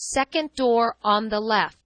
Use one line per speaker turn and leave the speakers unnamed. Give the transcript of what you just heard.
second door on the left.